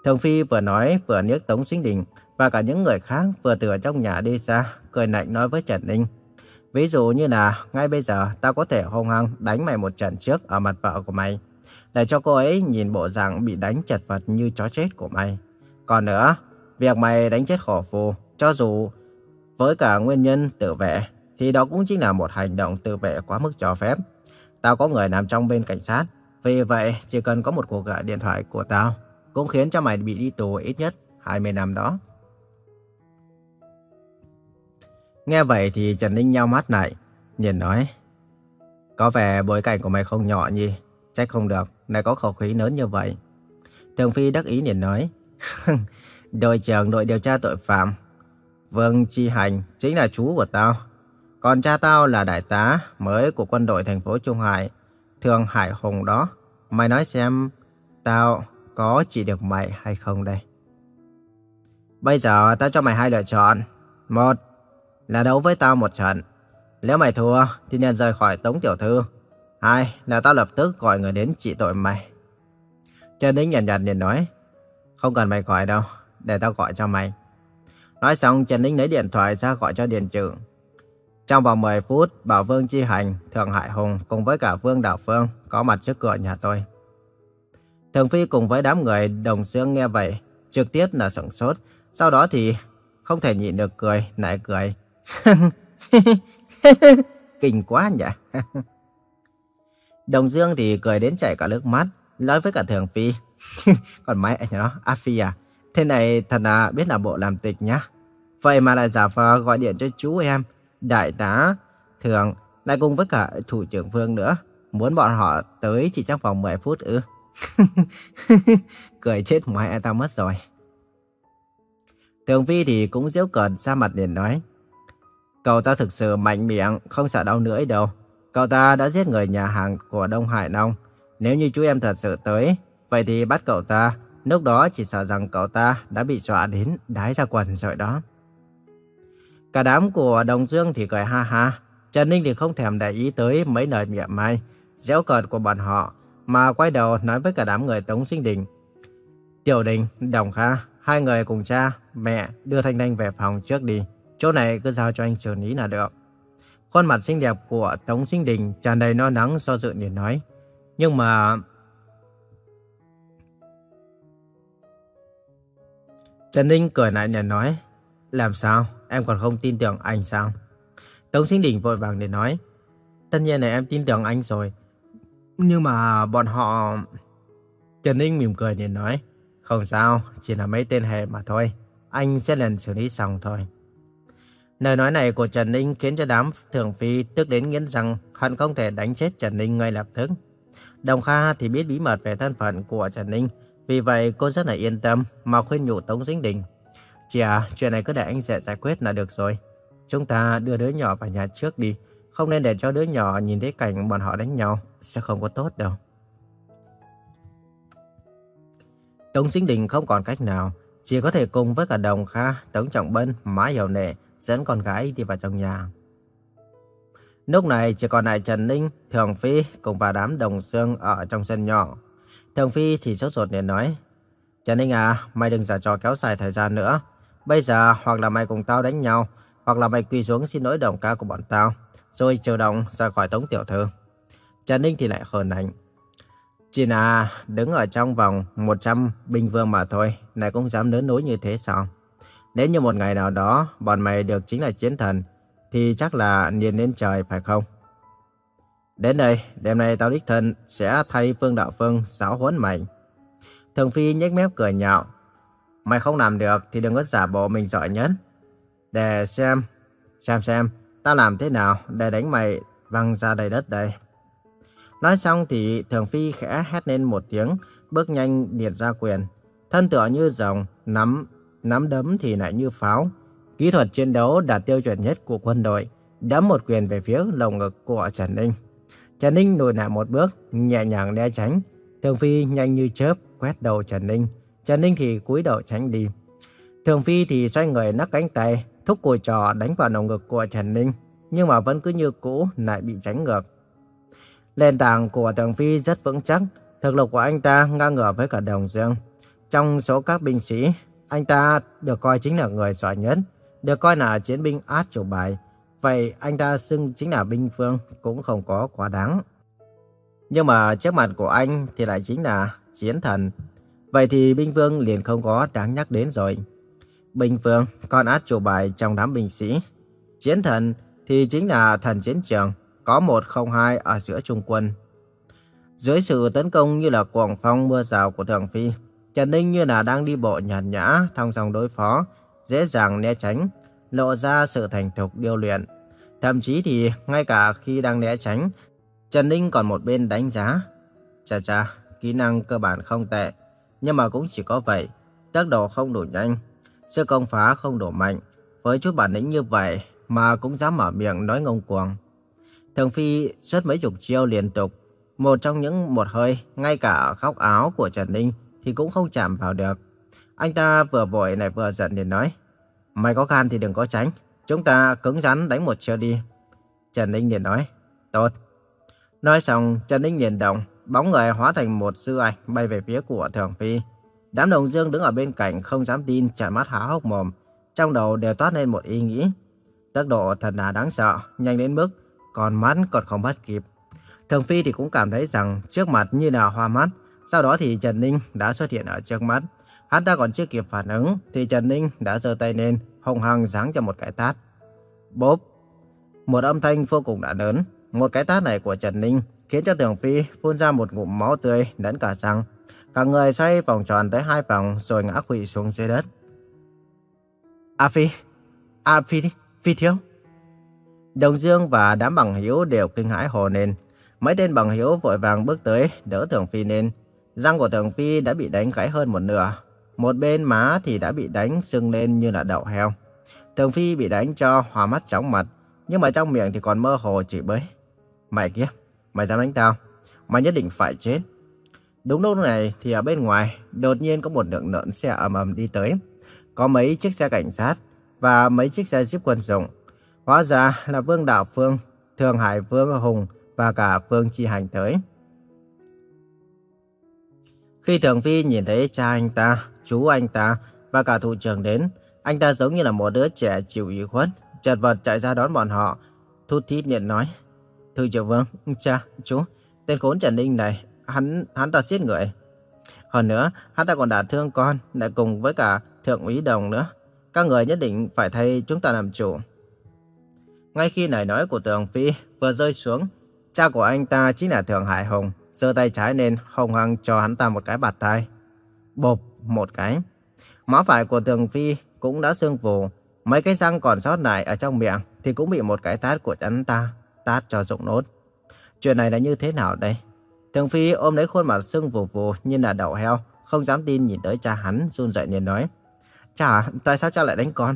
Thường Phi vừa nói vừa nhấc Tống Sinh Đình và cả những người khác vừa từ trong nhà đi ra, cười lạnh nói với Trần Ninh. Ví dụ như là ngay bây giờ tao có thể hung hăng đánh mày một trận trước ở mặt vợ của mày. Để cho cô ấy nhìn bộ dạng bị đánh chật vật như chó chết của mày. Còn nữa, việc mày đánh chết khổ phù, cho dù với cả nguyên nhân tự vệ, thì đó cũng chính là một hành động tự vệ quá mức cho phép. Tao có người nằm trong bên cảnh sát, vì vậy chỉ cần có một cuộc gọi điện thoại của tao cũng khiến cho mày bị đi tù ít nhất 20 năm đó. Nghe vậy thì Trần Ninh nhao mắt lại, nhìn nói. Có vẻ bối cảnh của mày không nhỏ nhỉ? Trách không được, lại có khẩu khí lớn như vậy. Thường Phi đắc ý liền nói. đội trưởng đội điều tra tội phạm. Vương Chi Hành chính là chú của tao. Còn cha tao là đại tá mới của quân đội thành phố Trung Hải, Thường Hải Hùng đó. Mày nói xem, tao có chỉ được mày hay không đây? Bây giờ tao cho mày hai lựa chọn. Một là đấu với tao một trận. Nếu mày thua thì nên rời khỏi Tống Tiểu Thư. Hai là tao lập tức gọi người đến trị tội mày. Trần Ninh nhàn nhạt liền nói. Không cần mày gọi đâu, để tao gọi cho mày. Nói xong Trần Ninh lấy điện thoại ra gọi cho Điền Trừ. Trong vòng 10 phút, Bảo Vương Chi Hành, Thượng Hải Hùng cùng với cả Vương Đạo Phương có mặt trước cửa nhà tôi. Thường Phi cùng với đám người đồng xương nghe vậy, trực tiếp là sửng sốt. Sau đó thì không thể nhịn được cười, lại cười. Kinh quá nhỉ? Đồng Dương thì cười đến chảy cả nước mắt, nói với cả Thường Phi. Còn máy anh nó, A Phi à, thế này thật là biết là bộ làm tịch nhá. Vậy mà lại giả vờ gọi điện cho chú em, đại tá, thường, lại cùng với cả thủ trưởng Vương nữa. Muốn bọn họ tới chỉ trong vòng 10 phút ư. cười chết mẹ tao mất rồi. Thường Vi thì cũng giễu cợt ra mặt liền nói. Cậu ta thực sự mạnh miệng, không sợ đau nữa đâu. Cậu ta đã giết người nhà hàng của Đông Hải Nông. Nếu như chú em thật sự tới, vậy thì bắt cậu ta. Lúc đó chỉ sợ rằng cậu ta đã bị dọa đến đái ra quần rồi đó. Cả đám của Đồng Dương thì cười ha ha. Trần Ninh thì không thèm để ý tới mấy lời miệng mai, dẻo cợt của bọn họ, mà quay đầu nói với cả đám người Tống Sinh Đình. Tiểu Đình, Đồng Kha, hai người cùng cha, mẹ đưa Thanh Thanh về phòng trước đi. Chỗ này cứ giao cho anh xử lý là được. Khuôn mặt xinh đẹp của Tống Sinh Đình tràn đầy no nắng do dự liền nói. Nhưng mà... Trần Ninh cười lại liền nói. Làm sao? Em còn không tin tưởng anh sao? Tống Sinh Đình vội vàng để nói. Tất nhiên là em tin tưởng anh rồi. Nhưng mà bọn họ... Trần Ninh mỉm cười để nói. Không sao, chỉ là mấy tên hề mà thôi. Anh sẽ lần xử lý xong thôi. Lời nói này của Trần Ninh khiến cho đám thường phi tức đến nghiến rằng hận không thể đánh chết Trần Ninh ngay lập tức. Đồng Kha thì biết bí mật về thân phận của Trần Ninh, vì vậy cô rất là yên tâm mà khuyên nhủ Tống Dính Đình. Chị à, chuyện này cứ để anh dẹ giải quyết là được rồi. Chúng ta đưa đứa nhỏ vào nhà trước đi, không nên để cho đứa nhỏ nhìn thấy cảnh bọn họ đánh nhau, sẽ không có tốt đâu. Tống Dính Đình không còn cách nào, chỉ có thể cùng với cả Đồng Kha, Tống Trọng Bân, má Hiểu Nệ dẫn con gái đi vào trong nhà. Lúc này chỉ còn lại Trần Ninh, Thường Phi cùng và đám đồng xương ở trong sân nhỏ. Thường Phi thì sốt ruột liền nói, Trần Ninh à, mày đừng giả trò kéo dài thời gian nữa. Bây giờ hoặc là mày cùng tao đánh nhau, hoặc là mày quỳ xuống xin lỗi đồng ca của bọn tao, rồi chờ động ra khỏi tống tiểu thư. Trần Ninh thì lại hờn ảnh. Chỉ là đứng ở trong vòng 100 binh vương mà thôi, này cũng dám lớn nối như thế sao? Nếu như một ngày nào đó bọn mày được chính là chiến thần, thì chắc là niên lên trời phải không? Đến đây, đêm nay tao đích thân sẽ thay Phương Đạo Phương giáo huấn mày. Thường Phi nhếch mép cười nhạo. Mày không làm được thì đừng có giả bộ mình giỏi nhất. Để xem, xem xem, tao làm thế nào để đánh mày văng ra đầy đất đây. Nói xong thì Thường Phi khẽ hét lên một tiếng, bước nhanh điệt ra quyền. Thân tựa như rồng, nắm nắm đấm thì lại như pháo. Kỹ thuật chiến đấu đạt tiêu chuẩn nhất của quân đội, đấm một quyền về phía lồng ngực của Trần Ninh. Trần Ninh lùi lại một bước, nhẹ nhàng né tránh. Thường Phi nhanh như chớp quét đầu Trần Ninh. Trần Ninh thì cúi đầu tránh đi. Thường Phi thì xoay người nắc cánh tay, thúc cùi trò đánh vào lồng ngực của Trần Ninh, nhưng mà vẫn cứ như cũ lại bị tránh ngược. Nền tảng của Thường Phi rất vững chắc, thực lực của anh ta ngang ngửa với cả Đồng Dương. Trong số các binh sĩ, anh ta được coi chính là người giỏi nhất, được coi là chiến binh át chủ bài. Vậy anh ta xưng chính là binh phương cũng không có quá đáng. Nhưng mà trước mặt của anh thì lại chính là chiến thần. Vậy thì binh vương liền không có đáng nhắc đến rồi. Binh vương còn át chủ bài trong đám binh sĩ. Chiến thần thì chính là thần chiến trường, có một không hai ở giữa trung quân. Dưới sự tấn công như là cuồng phong mưa rào của Thường Phi, Trần Ninh như là đang đi bộ nhàn nhã, thong dong đối phó, dễ dàng né tránh. lộ ra sự thành thục điêu luyện. Thậm chí thì ngay cả khi đang né tránh, Trần Ninh còn một bên đánh giá. Chà chà, kỹ năng cơ bản không tệ, nhưng mà cũng chỉ có vậy. Tốc độ không đủ nhanh, sức công phá không đủ mạnh. Với chút bản lĩnh như vậy mà cũng dám mở miệng nói ngông cuồng. Thường Phi xuất mấy chục chiêu liên tục. Một trong những một hơi, ngay cả khóc áo của Trần Ninh thì cũng không chạm vào được. Anh ta vừa vội lại vừa giận để nói. Mày có gan thì đừng có tránh. Chúng ta cứng rắn đánh một chiêu đi. Trần Ninh liền nói. Tốt. Nói xong, Trần Ninh liền động. Bóng người hóa thành một sư ảnh bay về phía của Thường Phi. Đám đồng dương đứng ở bên cạnh không dám tin, trợn mắt há hốc mồm. Trong đầu đều toát lên một ý nghĩ. Tốc độ thật là đáng sợ, nhanh đến mức còn mắt còn không bắt kịp. Thường Phi thì cũng cảm thấy rằng trước mặt như là hoa mắt. Sau đó thì Trần Ninh đã xuất hiện ở trước mắt. Hắn ta còn chưa kịp phản ứng thì Trần Ninh đã giơ tay lên, hùng hăng giáng cho một cái tát. Bốp! Một âm thanh vô cùng đã lớn. Một cái tát này của Trần Ninh khiến cho Tưởng Phi phun ra một ngụm máu tươi lẫn cả răng. Cả người xoay vòng tròn tới hai vòng rồi ngã quỵ xuống dưới đất. A Phi! A Phi! Phi thiếu! Đồng Dương và đám bằng hiếu đều kinh hãi hồ lên. Mấy tên bằng hiếu vội vàng bước tới đỡ Tưởng Phi lên. Răng của Tưởng Phi đã bị đánh gãy hơn một nửa. Một bên má thì đã bị đánh sưng lên như là đậu heo. Tưởng Phi bị đánh cho hòa mắt chóng mặt. Nhưng mà trong miệng thì còn mơ hồ chỉ bới. Mày kia, mày dám đánh tao? Mày nhất định phải chết. Đúng lúc này thì ở bên ngoài đột nhiên có một lượng lợn xe ầm ầm đi tới. Có mấy chiếc xe cảnh sát và mấy chiếc xe jeep quân dụng. Hóa ra là Vương Đạo Phương, Thường Hải Vương Hùng và cả Vương Chi Hành tới. Khi Thường Phi nhìn thấy cha anh ta, chú anh ta và cả thủ trưởng đến, anh ta giống như là một đứa trẻ chịu ủy khuất, chật vật chạy ra đón bọn họ. Thút thít nhận nói, Thư trưởng Vương, cha, chú, tên khốn Trần Ninh này, hắn hắn ta giết người. Hơn nữa, hắn ta còn đả thương con, lại cùng với cả thượng úy đồng nữa. Các người nhất định phải thay chúng ta làm chủ. Ngay khi lời nói của Tường Phi vừa rơi xuống, cha của anh ta chính là thượng Hải hồng giơ tay trái lên hồng hăng cho hắn ta một cái bạt tay. Bộp một cái. Má phải của Tường Phi cũng đã sưng phù, mấy cái răng còn sót lại ở trong miệng thì cũng bị một cái tát của hắn ta tát cho rụng nốt. Chuyện này là như thế nào đây? thường Phi ôm lấy khuôn mặt sưng vù vù như là đậu heo, không dám tin nhìn tới cha hắn run rẩy liền nói: "Cha, tại sao cha lại đánh con?"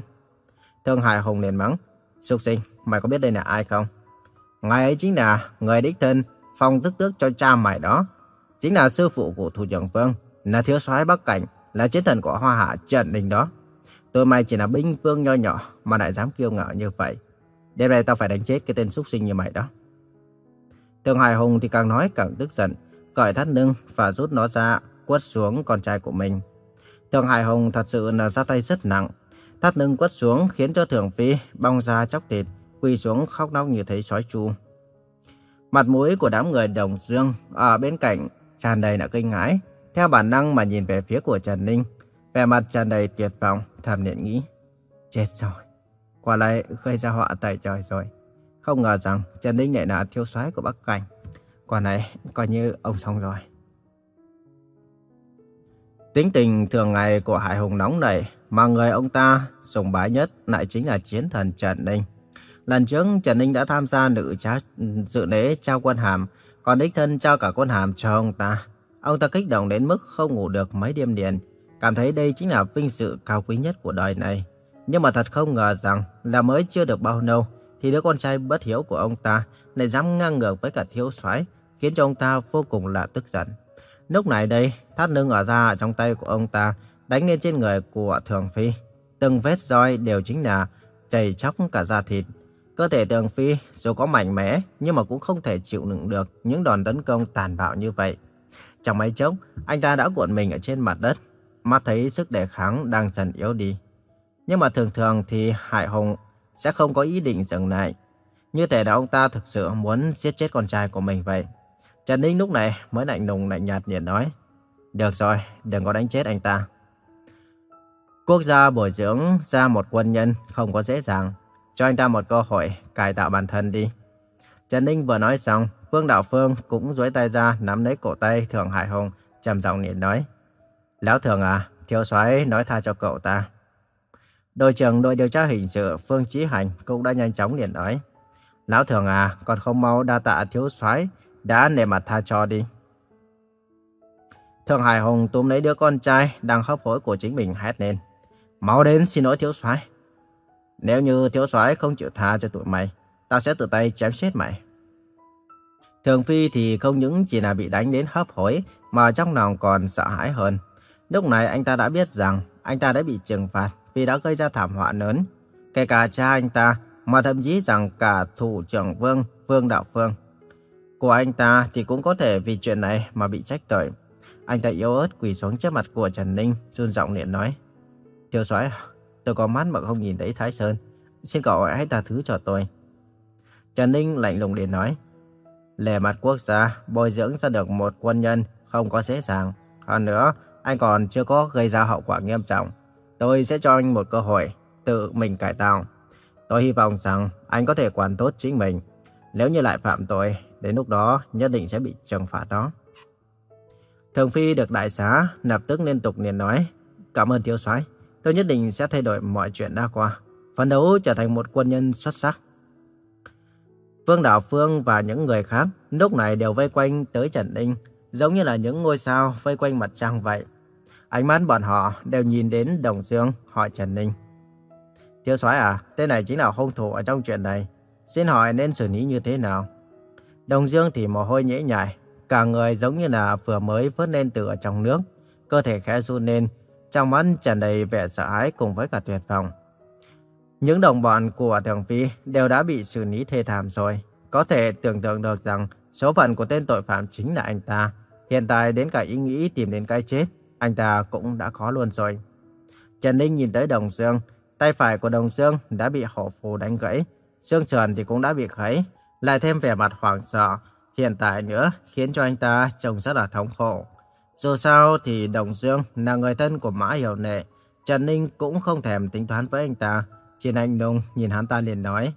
Thương Hải Hùng liền mắng: Sục sinh, mày có biết đây là ai không? Ngài ấy chính là người đích thân phong tức tước cho cha mày đó. Chính là sư phụ của thủ trưởng Vương, là thiếu soái Bắc Cảnh, là chiến thần của Hoa Hạ Trần Đình đó. Tôi mày chỉ là binh vương nho nhỏ mà lại dám kiêu ngạo như vậy. Đêm nay tao phải đánh chết cái tên xúc sinh như mày đó. Thường Hải Hùng thì càng nói càng tức giận, cởi thắt lưng và rút nó ra, quất xuống con trai của mình. Thường Hải Hùng thật sự là ra tay rất nặng. Thắt lưng quất xuống khiến cho Thường Phi bong ra chóc thịt, quỳ xuống khóc nóc như thấy sói chu. Mặt mũi của đám người đồng dương ở bên cạnh tràn đầy là kinh ngãi, theo bản năng mà nhìn về phía của Trần Ninh. Vẻ mặt tràn đầy tuyệt vọng, thầm niệm nghĩ. Chết rồi, quả lại gây ra họa tại trời rồi. Không ngờ rằng Trần Ninh lại là thiếu soái của Bắc Cảnh. Quả này coi như ông xong rồi. Tính tình thường ngày của Hải Hùng nóng nảy, mà người ông ta sùng bái nhất lại chính là chiến thần Trần Ninh. Lần trước Trần Ninh đã tham gia nữ trá, dự lễ trao quân hàm, còn đích thân trao cả quân hàm cho ông ta. Ông ta kích động đến mức không ngủ được mấy đêm liền, cảm thấy đây chính là vinh dự cao quý nhất của đời này. Nhưng mà thật không ngờ rằng là mới chưa được bao lâu, thì đứa con trai bất hiếu của ông ta lại dám ngang ngược với cả thiếu soái, khiến cho ông ta vô cùng là tức giận. Lúc này đây, thắt lưng ở ra trong tay của ông ta đánh lên trên người của Thường Phi. Từng vết roi đều chính là chảy chóc cả da thịt. Cơ thể Thường Phi dù có mạnh mẽ nhưng mà cũng không thể chịu đựng được những đòn tấn công tàn bạo như vậy. Trong mấy chốc, anh ta đã cuộn mình ở trên mặt đất, mắt thấy sức đề kháng đang dần yếu đi. Nhưng mà thường thường thì Hải Hùng sẽ không có ý định dừng lại. Như thể là ông ta thực sự muốn giết chết con trai của mình vậy. Trần Ninh lúc này mới lạnh lùng lạnh nhạt liền nói. Được rồi, đừng có đánh chết anh ta. Quốc gia bồi dưỡng ra một quân nhân không có dễ dàng. Cho anh ta một cơ hội cải tạo bản thân đi. Trần Ninh vừa nói xong, Vương Đạo Phương cũng duỗi tay ra nắm lấy cổ tay Thường Hải Hùng, trầm giọng liền nói. Lão Thường à, thiếu soái nói tha cho cậu ta. Đội trưởng đội điều tra hình sự Phương Chí Hành cũng đã nhanh chóng liền nói. Lão thường à, còn không mau đa tạ thiếu soái đã nể mặt tha cho đi. Thượng Hải Hùng túm lấy đứa con trai đang hấp hối của chính mình hét lên. Mau đến xin lỗi thiếu soái. Nếu như thiếu soái không chịu tha cho tụi mày, tao sẽ tự tay chém chết mày. Thường Phi thì không những chỉ là bị đánh đến hấp hối, mà trong lòng còn sợ hãi hơn. Lúc này anh ta đã biết rằng anh ta đã bị trừng phạt vì đã gây ra thảm họa lớn. Kể cả cha anh ta, mà thậm chí rằng cả thủ trưởng Vương, Vương Đạo Phương. Của anh ta thì cũng có thể vì chuyện này mà bị trách tội. Anh ta yếu ớt quỳ xuống trước mặt của Trần Ninh, run giọng liền nói. Thiếu soái tôi có mắt mà không nhìn thấy Thái Sơn. Xin cậu hãy tha thứ cho tôi. Trần Ninh lạnh lùng liền nói. Lề mặt quốc gia, bồi dưỡng ra được một quân nhân không có dễ dàng. Hơn nữa, anh còn chưa có gây ra hậu quả nghiêm trọng. Tôi sẽ cho anh một cơ hội tự mình cải tạo. Tôi hy vọng rằng anh có thể quản tốt chính mình. Nếu như lại phạm tội, đến lúc đó nhất định sẽ bị trừng phạt đó. Thường Phi được đại xá, lập tức liên tục liền nói. Cảm ơn thiếu soái, tôi nhất định sẽ thay đổi mọi chuyện đã qua. Phấn đấu trở thành một quân nhân xuất sắc. Vương Đạo Phương và những người khác lúc này đều vây quanh tới Trần Ninh, giống như là những ngôi sao vây quanh mặt trăng vậy. Ánh mắt bọn họ đều nhìn đến Đồng Dương hỏi Trần Ninh. Thiếu soái à, tên này chính là hung thủ ở trong chuyện này. Xin hỏi nên xử lý như thế nào? Đồng Dương thì mồ hôi nhễ nhại, cả người giống như là vừa mới vớt lên từ ở trong nước, cơ thể khẽ run lên, trong mắt tràn đầy vẻ sợ hãi cùng với cả tuyệt vọng. Những đồng bọn của Thường Phi đều đã bị xử lý thê thảm rồi. Có thể tưởng tượng được rằng số phận của tên tội phạm chính là anh ta. Hiện tại đến cả ý nghĩ tìm đến cái chết, anh ta cũng đã khó luôn rồi. Trần Ninh nhìn tới Đồng Dương, tay phải của Đồng Dương đã bị hổ phù đánh gãy, xương sườn thì cũng đã bị gãy, lại thêm vẻ mặt hoảng sợ, hiện tại nữa khiến cho anh ta trông rất là thống khổ. Dù sao thì Đồng Dương là người thân của Mã Hiểu Nệ, Trần Ninh cũng không thèm tính toán với anh ta, chỉ anh nung nhìn hắn ta liền nói.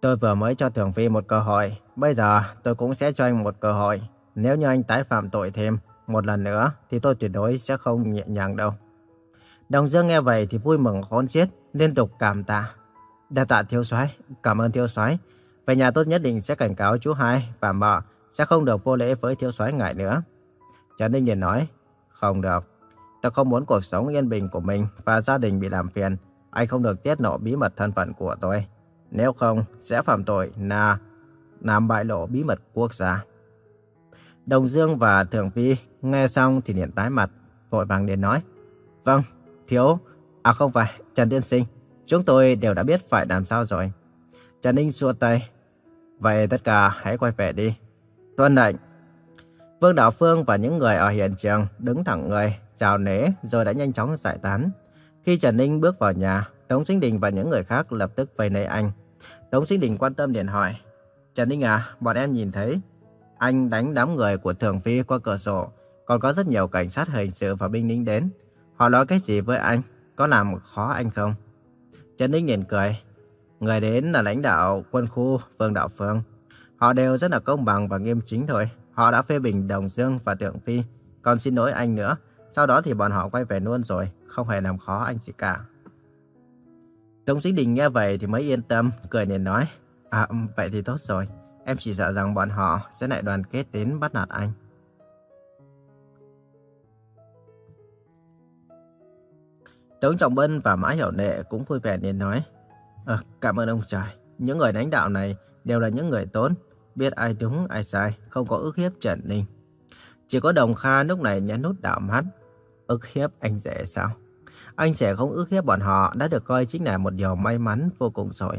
Tôi vừa mới cho Thường Phi một cơ hội, bây giờ tôi cũng sẽ cho anh một cơ hội. Nếu như anh tái phạm tội thêm một lần nữa thì tôi tuyệt đối sẽ không nhẹ nhàng đâu. Đồng Dương nghe vậy thì vui mừng khôn xiết, liên tục cảm tạ. Đa tạ thiếu soái, cảm ơn thiếu soái. Về nhà tốt nhất định sẽ cảnh cáo chú hai và mợ sẽ không được vô lễ với thiếu soái ngại nữa. Trần Ninh liền nói, không được. Tôi không muốn cuộc sống yên bình của mình và gia đình bị làm phiền. Anh không được tiết lộ bí mật thân phận của tôi. Nếu không, sẽ phạm tội là làm bại lộ bí mật quốc gia. Đồng Dương và Thường Phi nghe xong thì liền tái mặt, vội vàng liền nói. Vâng, thiếu, à không phải, Trần Tiên Sinh, chúng tôi đều đã biết phải làm sao rồi. Trần Ninh xua tay. Vậy tất cả hãy quay về đi. Tuân lệnh. Vương Đạo Phương và những người ở hiện trường đứng thẳng người, chào nể rồi đã nhanh chóng giải tán. Khi Trần Ninh bước vào nhà, Tống Sinh Đình và những người khác lập tức vây lấy anh. Tống Sinh Đình quan tâm liền hỏi. Trần Ninh à, bọn em nhìn thấy. Anh đánh đám người của Thường Phi qua cửa sổ. Còn có rất nhiều cảnh sát hình sự và binh lính đến. Họ nói cái gì với anh? Có làm khó anh không? Trần Ninh nhìn cười. Người đến là lãnh đạo quân khu Vương Đạo Phương. Họ đều rất là công bằng và nghiêm chính thôi. Họ đã phê bình Đồng Dương và Tượng Phi. Còn xin lỗi anh nữa. Sau đó thì bọn họ quay về luôn rồi. Không hề làm khó anh gì cả. Tống sĩ Đình nghe vậy thì mới yên tâm, cười liền nói. À, vậy thì tốt rồi. Em chỉ sợ rằng bọn họ sẽ lại đoàn kết đến bắt nạt anh. Tống Trọng Bân và Mã Hiểu Nệ cũng vui vẻ nên nói. À, cảm ơn ông trời. Những người đánh đạo này đều là những người tốt, biết ai đúng ai sai, không có ức hiếp Trần Ninh. Chỉ có Đồng Kha lúc này nhấn nút đạo mắt. Ức hiếp anh rể sao? Anh rẻ không ức hiếp bọn họ đã được coi chính là một điều may mắn vô cùng rồi.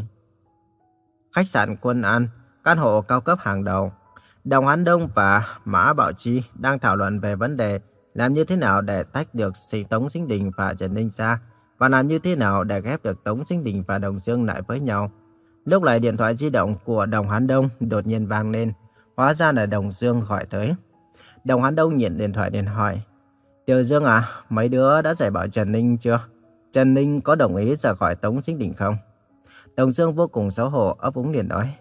Khách sạn Quân An, căn hộ cao cấp hàng đầu. Đồng Hán Đông và Mã Bảo Chi đang thảo luận về vấn đề làm như thế nào để tách được Tống Sinh Đình và Trần Ninh ra và làm như thế nào để ghép được Tống Sinh Đình và Đồng Dương lại với nhau. Lúc này điện thoại di động của Đồng Hán Đông đột nhiên vang lên, hóa ra là Đồng Dương gọi tới. Đồng Hán Đông nhận điện thoại điện hỏi, Tiểu Dương à, mấy đứa đã giải bảo Trần Ninh chưa? Trần Ninh có đồng ý rời khỏi Tống Sinh Đình không? Đồng Dương vô cùng xấu hổ ấp úng liền nói,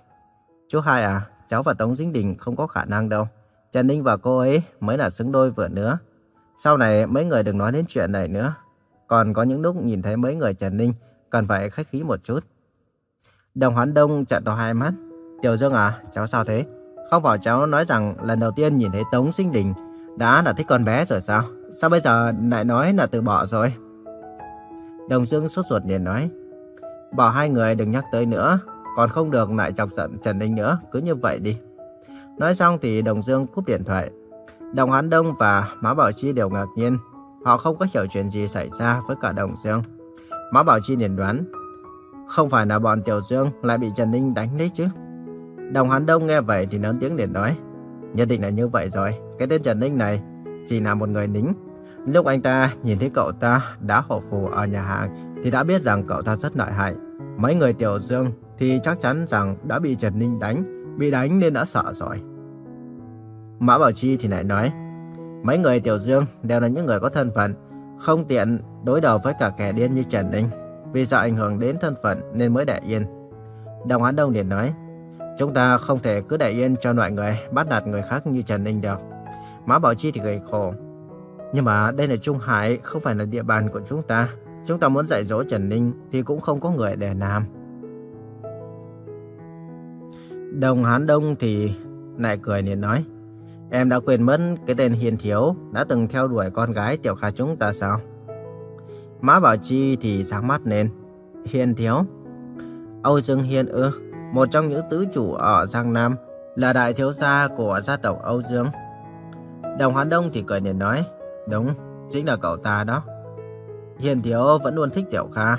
Chú hai à, cháu và Tống Sinh Đình không có khả năng đâu. Trần Ninh và cô ấy mới là xứng đôi vừa nữa. Sau này mấy người đừng nói đến chuyện này nữa. còn có những lúc nhìn thấy mấy người Trần Ninh cần phải khách khí một chút. Đồng Hoán Đông trợn to hai mắt. Tiểu Dương à, cháu sao thế? Không bảo cháu nói rằng lần đầu tiên nhìn thấy Tống Sinh Đình đã là thích con bé rồi sao? Sao bây giờ lại nói là từ bỏ rồi? Đồng Dương sốt ruột liền nói. Bảo hai người đừng nhắc tới nữa, còn không được lại chọc giận Trần Ninh nữa, cứ như vậy đi. Nói xong thì Đồng Dương cúp điện thoại. Đồng Hán Đông và Mã Bảo Chi đều ngạc nhiên. Họ không có hiểu chuyện gì xảy ra với cả Đồng Dương. Mã Bảo Chi liền đoán. Không phải là bọn Tiểu Dương lại bị Trần Ninh đánh đấy chứ. Đồng Hán Đông nghe vậy thì lớn tiếng liền nói. Nhất định là như vậy rồi. Cái tên Trần Ninh này chỉ là một người nính. Lúc anh ta nhìn thấy cậu ta đã hộ phù ở nhà hàng thì đã biết rằng cậu ta rất lợi hại. Mấy người Tiểu Dương thì chắc chắn rằng đã bị Trần Ninh đánh, bị đánh nên đã sợ rồi. Mã Bảo Chi thì lại nói, mấy người Tiểu Dương đều là những người có thân phận, không tiện đối đầu với cả kẻ điên như Trần Ninh. Vì sợ ảnh hưởng đến thân phận nên mới để yên. Đồng Hán Đông liền nói, chúng ta không thể cứ để yên cho loại người bắt nạt người khác như Trần Ninh được. Mã Bảo Chi thì cười khổ. Nhưng mà đây là Trung Hải, không phải là địa bàn của chúng ta. Chúng ta muốn dạy dỗ Trần Ninh thì cũng không có người để làm. Đồng Hán Đông thì lại cười liền nói. Em đã quên mất cái tên Hiền Thiếu đã từng theo đuổi con gái Tiểu Kha chúng ta sao? Mã Bảo Chi thì sáng mắt lên. Hiền Thiếu? Âu Dương Hiền ư? Một trong những tứ chủ ở Giang Nam là đại thiếu gia của gia tộc Âu Dương. Đồng Hán Đông thì cười liền nói. Đúng, chính là cậu ta đó. Hiền Thiếu vẫn luôn thích Tiểu Kha,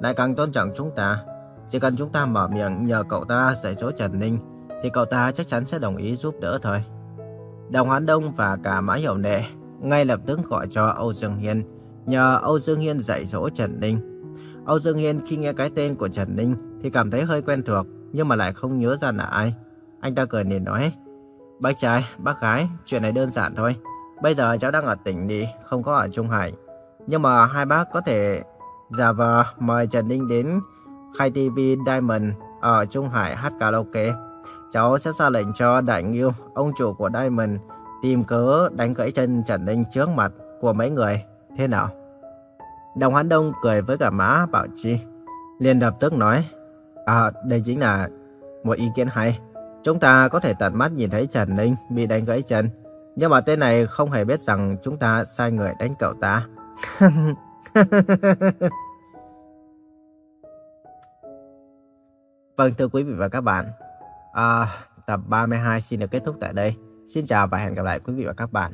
lại càng tôn trọng chúng ta. Chỉ cần chúng ta mở miệng nhờ cậu ta dạy dỗ Trần Ninh, thì cậu ta chắc chắn sẽ đồng ý giúp đỡ thôi. Đồng Hoán Đông và cả Mã Hiểu Nệ ngay lập tức gọi cho Âu Dương Hiên, nhờ Âu Dương Hiên dạy dỗ Trần Ninh. Âu Dương Hiên khi nghe cái tên của Trần Ninh thì cảm thấy hơi quen thuộc, nhưng mà lại không nhớ ra là ai. Anh ta cười nhìn nói, Bác trai, bác gái, chuyện này đơn giản thôi. Bây giờ cháu đang ở tỉnh đi, không có ở Trung Hải. Nhưng mà hai bác có thể giả vờ mời Trần Ninh đến Khai TV Diamond ở Trung Hải hát karaoke. Cháu sẽ ra lệnh cho Đại Nghiêu, ông chủ của Diamond, tìm cớ đánh gãy chân Trần Ninh trước mặt của mấy người. Thế nào? Đồng Hán Đông cười với cả má Bảo Chi. liền lập tức nói, À, đây chính là một ý kiến hay. Chúng ta có thể tận mắt nhìn thấy Trần Ninh bị đánh gãy chân. Nhưng mà tên này không hề biết rằng chúng ta sai người đánh cậu ta. vâng thưa quý vị và các bạn, à, tập 32 xin được kết thúc tại đây. Xin chào và hẹn gặp lại quý vị và các bạn.